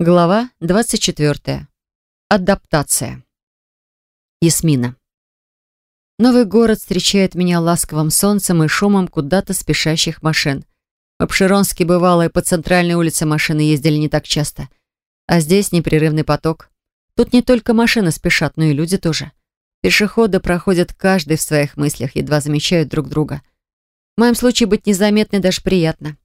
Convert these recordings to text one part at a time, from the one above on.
Глава 24. Адаптация. Ясмина. Новый город встречает меня ласковым солнцем и шумом куда-то спешащих машин. В Обширонске бывало и по центральной улице машины ездили не так часто. А здесь непрерывный поток. Тут не только машины спешат, но и люди тоже. Пешеходы проходят каждый в своих мыслях, едва замечают друг друга. В моем случае быть незаметной даже приятно.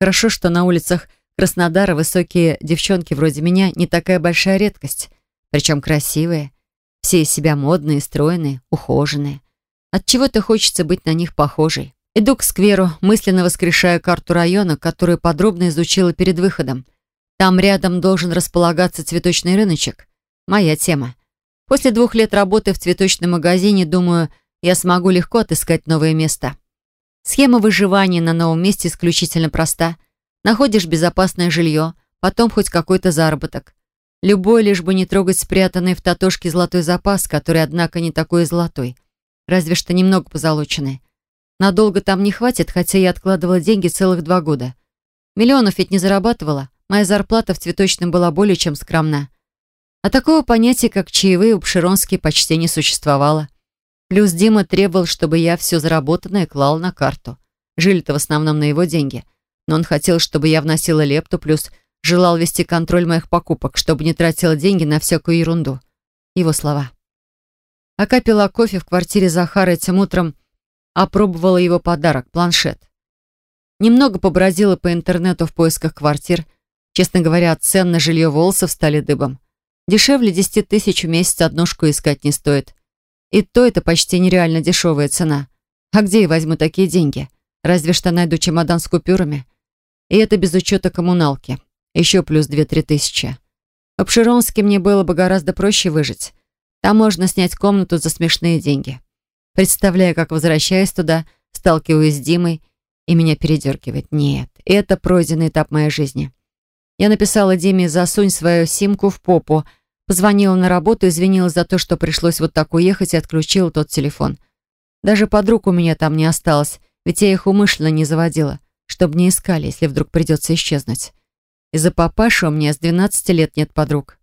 Хорошо, что на улицах Краснодара высокие девчонки вроде меня не такая большая редкость. Причем красивые. Все из себя модные, стройные, ухоженные. От чего то хочется быть на них похожей. Иду к скверу, мысленно воскрешая карту района, которую подробно изучила перед выходом. Там рядом должен располагаться цветочный рыночек. Моя тема. После двух лет работы в цветочном магазине, думаю, я смогу легко отыскать новое место. Схема выживания на новом месте исключительно проста – Находишь безопасное жилье, потом хоть какой-то заработок. Любой, лишь бы не трогать спрятанный в татошке золотой запас, который, однако, не такой золотой. Разве что немного позолоченный. Надолго там не хватит, хотя я откладывала деньги целых два года. Миллионов ведь не зарабатывала. Моя зарплата в цветочном была более чем скромна. А такого понятия, как чаевые, у Пшеронски почти не существовало. Плюс Дима требовал, чтобы я все заработанное клал на карту. Жили-то в основном на его деньги – но он хотел, чтобы я вносила лепту, плюс желал вести контроль моих покупок, чтобы не тратила деньги на всякую ерунду. Его слова. Пока пила кофе в квартире Захара этим утром, опробовала его подарок – планшет. Немного побродила по интернету в поисках квартир. Честно говоря, цен на жилье волосов стали дыбом. Дешевле 10 тысяч в месяц однушку искать не стоит. И то это почти нереально дешевая цена. А где я возьму такие деньги? Разве что найду чемодан с купюрами. И это без учета коммуналки. Еще плюс две-три тысячи. В Обширонске мне было бы гораздо проще выжить. Там можно снять комнату за смешные деньги. Представляю, как возвращаясь туда, сталкиваюсь с Димой, и меня передергивает. Нет, это пройденный этап моей жизни. Я написала Диме «Засунь свою симку в попу», позвонила на работу, извинилась за то, что пришлось вот так уехать и отключила тот телефон. Даже подруг у меня там не осталось, ведь я их умышленно не заводила чтобы не искали, если вдруг придется исчезнуть. Из-за папаши у меня с 12 лет нет подруг.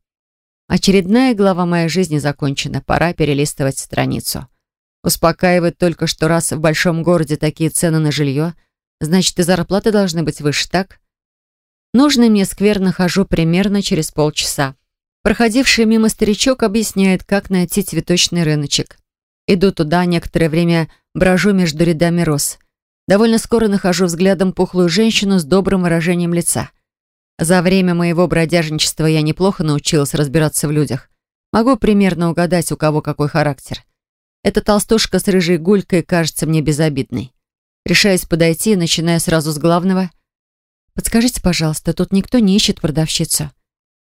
Очередная глава моей жизни закончена, пора перелистывать страницу. Успокаивает только, что раз в большом городе такие цены на жилье, значит и зарплаты должны быть выше, так? Нужный мне сквер нахожу примерно через полчаса. Проходивший мимо старичок объясняет, как найти цветочный рыночек. Иду туда, некоторое время брожу между рядами роз. Довольно скоро нахожу взглядом пухлую женщину с добрым выражением лица. За время моего бродяжничества я неплохо научилась разбираться в людях. Могу примерно угадать, у кого какой характер. Эта толстушка с рыжей гулькой кажется мне безобидной. Решаюсь подойти, начиная сразу с главного. «Подскажите, пожалуйста, тут никто не ищет продавщицу.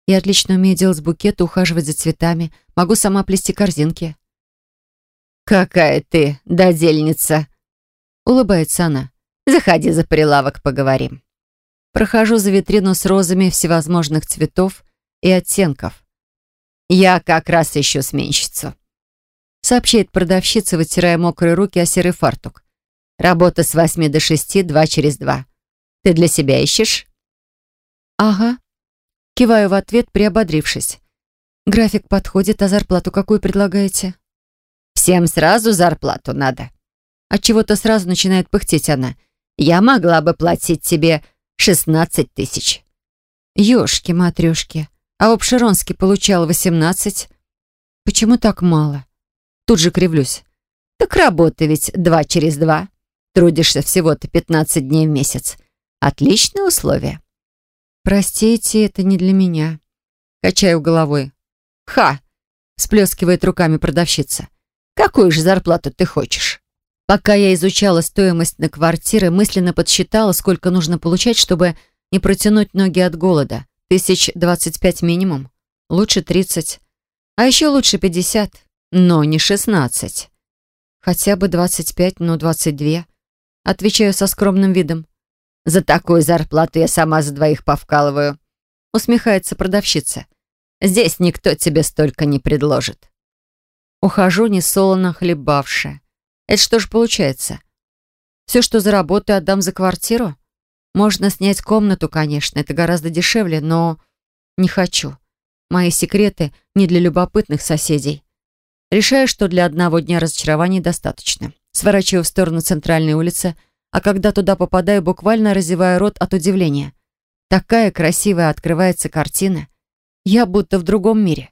Я отлично умею делать букеты, ухаживать за цветами. Могу сама плести корзинки». «Какая ты додельница!» Улыбается она. «Заходи за прилавок, поговорим». Прохожу за витрину с розами всевозможных цветов и оттенков. «Я как раз ищу сменщицу», сообщает продавщица, вытирая мокрые руки о серый фартук. «Работа с восьми до шести, два через два. Ты для себя ищешь?» «Ага». Киваю в ответ, приободрившись. «График подходит, а зарплату какую предлагаете?» «Всем сразу зарплату надо. От чего то сразу начинает пыхтеть она. «Я могла бы платить тебе шестнадцать тысяч». «Ёшки-матрёшки, а в Обширонске получал восемнадцать. Почему так мало?» Тут же кривлюсь. «Так работа ведь два через два. Трудишься всего-то пятнадцать дней в месяц. Отличные условия». «Простите, это не для меня». Качаю головой. «Ха!» — сплескивает руками продавщица. «Какую же зарплату ты хочешь?» Пока я изучала стоимость на квартиры, мысленно подсчитала, сколько нужно получать, чтобы не протянуть ноги от голода. Тысяч двадцать пять минимум. Лучше тридцать. А еще лучше пятьдесят. Но не шестнадцать. Хотя бы двадцать пять, но двадцать две. Отвечаю со скромным видом. «За такую зарплату я сама за двоих повкалываю», усмехается продавщица. «Здесь никто тебе столько не предложит». Ухожу несолоно хлебавшая. Это что же получается? Все, что заработаю, отдам за квартиру? Можно снять комнату, конечно, это гораздо дешевле, но... Не хочу. Мои секреты не для любопытных соседей. Решаю, что для одного дня разочарований достаточно. Сворачиваю в сторону центральной улицы, а когда туда попадаю, буквально разеваю рот от удивления. Такая красивая открывается картина. Я будто в другом мире.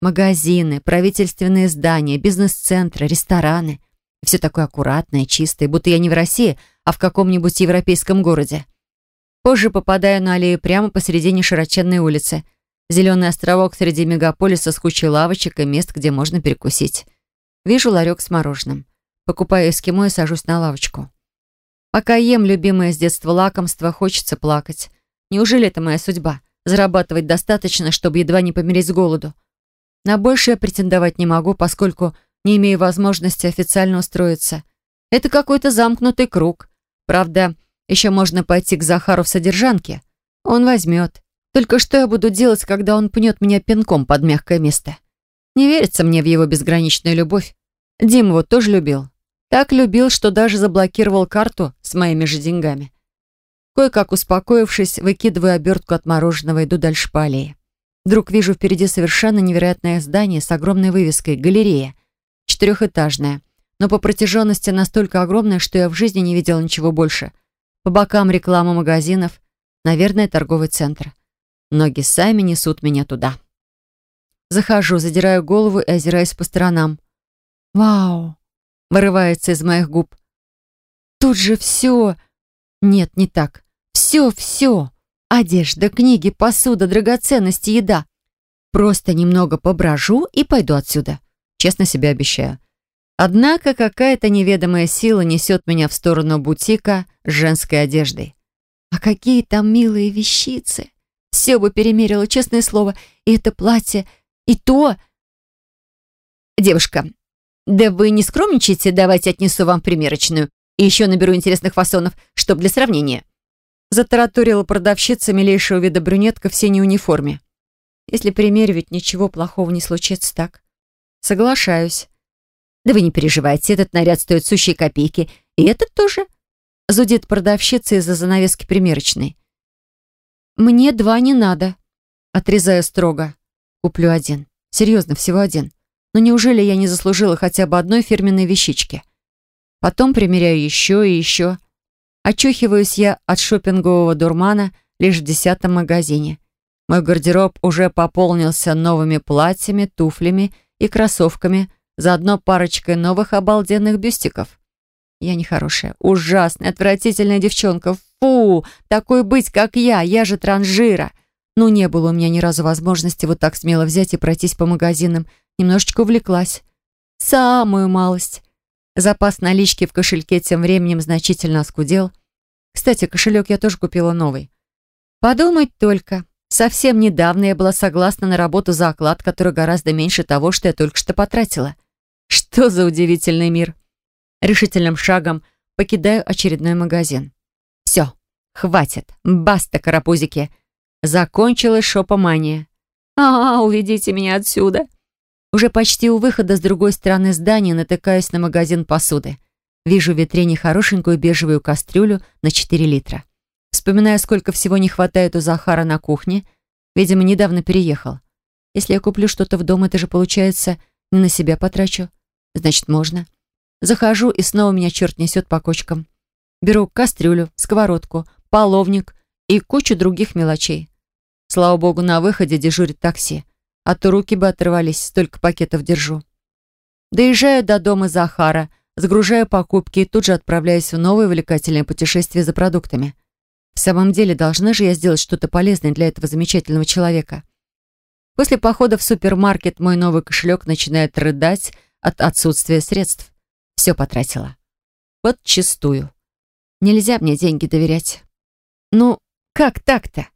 Магазины, правительственные здания, бизнес-центры, рестораны. Все такое аккуратное, чистое, будто я не в России, а в каком-нибудь европейском городе. Позже попадаю на аллею прямо посередине широченной улицы. Зеленый островок среди мегаполиса с кучей лавочек и мест, где можно перекусить. Вижу ларек с мороженым. Покупаю эскимо и сажусь на лавочку. Пока ем любимое с детства лакомство, хочется плакать. Неужели это моя судьба? Зарабатывать достаточно, чтобы едва не помереть с голоду. На большее претендовать не могу, поскольку не имею возможности официально устроиться. Это какой-то замкнутый круг. Правда, еще можно пойти к Захару в содержанке. Он возьмет. Только что я буду делать, когда он пнет меня пинком под мягкое место? Не верится мне в его безграничную любовь. Дим его тоже любил. Так любил, что даже заблокировал карту с моими же деньгами. Кое-как успокоившись, выкидываю обертку от мороженого, иду дальше по аллее. Вдруг вижу впереди совершенно невероятное здание с огромной вывеской «Галерея». Четырехэтажное, но по протяженности настолько огромное, что я в жизни не видела ничего больше. По бокам реклама магазинов, наверное, торговый центр. Ноги сами несут меня туда. Захожу, задираю голову и озираюсь по сторонам. «Вау!» — вырывается из моих губ. «Тут же все...» «Нет, не так. Все-все!» Одежда, книги, посуда, драгоценности, еда. Просто немного поброжу и пойду отсюда. Честно себе обещаю. Однако какая-то неведомая сила несет меня в сторону бутика с женской одеждой. А какие там милые вещицы! Все бы перемерила, честное слово. И это платье, и то... Девушка, да вы не скромничайте, давайте отнесу вам примерочную. И еще наберу интересных фасонов, чтоб для сравнения. Затараторила продавщица милейшего вида брюнетка в синей униформе. Если примеривать, ничего плохого не случится, так? Соглашаюсь. Да вы не переживайте, этот наряд стоит сущие копейки. И этот тоже. Зудит продавщица из-за занавески примерочной. Мне два не надо. Отрезаю строго. Куплю один. Серьезно, всего один. Но неужели я не заслужила хотя бы одной фирменной вещички? Потом примеряю еще и еще. Очухиваюсь я от шопингового дурмана лишь в десятом магазине. Мой гардероб уже пополнился новыми платьями, туфлями и кроссовками, заодно парочкой новых обалденных бюстиков. Я нехорошая, ужасная, отвратительная девчонка. Фу, такой быть, как я, я же транжира. Ну, не было у меня ни разу возможности вот так смело взять и пройтись по магазинам. Немножечко увлеклась. Самую малость. Запас налички в кошельке тем временем значительно оскудел. Кстати, кошелек я тоже купила новый. Подумать только. Совсем недавно я была согласна на работу за оклад, который гораздо меньше того, что я только что потратила. Что за удивительный мир. Решительным шагом покидаю очередной магазин. Все, хватит, баста, карапузики. Закончилась шопомания. А, -а уведите меня отсюда. Уже почти у выхода с другой стороны здания натыкаюсь на магазин посуды. Вижу в витрине хорошенькую бежевую кастрюлю на 4 литра. Вспоминаю, сколько всего не хватает у Захара на кухне. Видимо, недавно переехал. Если я куплю что-то в дом, это же получается не на себя потрачу. Значит, можно. Захожу, и снова меня черт несет по кочкам. Беру кастрюлю, сковородку, половник и кучу других мелочей. Слава богу, на выходе дежурит такси а то руки бы оторвались, столько пакетов держу. Доезжаю до дома Захара, сгружаю покупки и тут же отправляюсь в новое увлекательное путешествие за продуктами. В самом деле, должна же я сделать что-то полезное для этого замечательного человека. После похода в супермаркет мой новый кошелек начинает рыдать от отсутствия средств. Все потратила. Подчистую. Нельзя мне деньги доверять. Ну, как так-то?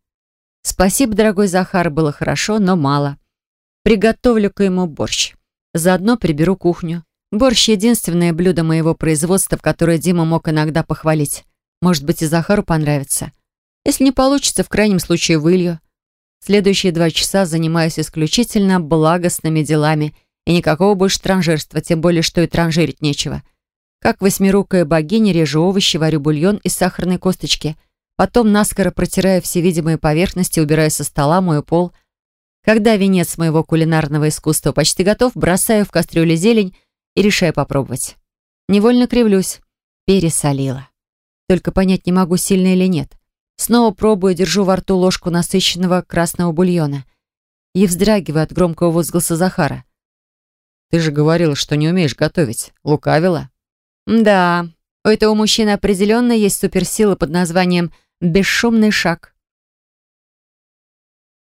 Спасибо, дорогой Захар, было хорошо, но мало. Приготовлю-ка ему борщ. Заодно приберу кухню. Борщ — единственное блюдо моего производства, в которое Дима мог иногда похвалить. Может быть, и Захару понравится. Если не получится, в крайнем случае вылью. Следующие два часа занимаюсь исключительно благостными делами и никакого больше транжирства, тем более, что и транжирить нечего. Как восьмирукая богиня режу овощи, варю бульон из сахарной косточки. Потом наскоро протираю все видимые поверхности, убираю со стола, мою пол — Когда венец моего кулинарного искусства почти готов, бросаю в кастрюлю зелень и решаю попробовать. Невольно кривлюсь. Пересолила. Только понять не могу, сильно или нет. Снова пробую, держу во рту ложку насыщенного красного бульона. И вздрагиваю от громкого возгласа Захара. «Ты же говорила, что не умеешь готовить. Лукавила?» «Да, у этого мужчины определенно есть суперсила под названием «бесшумный шаг».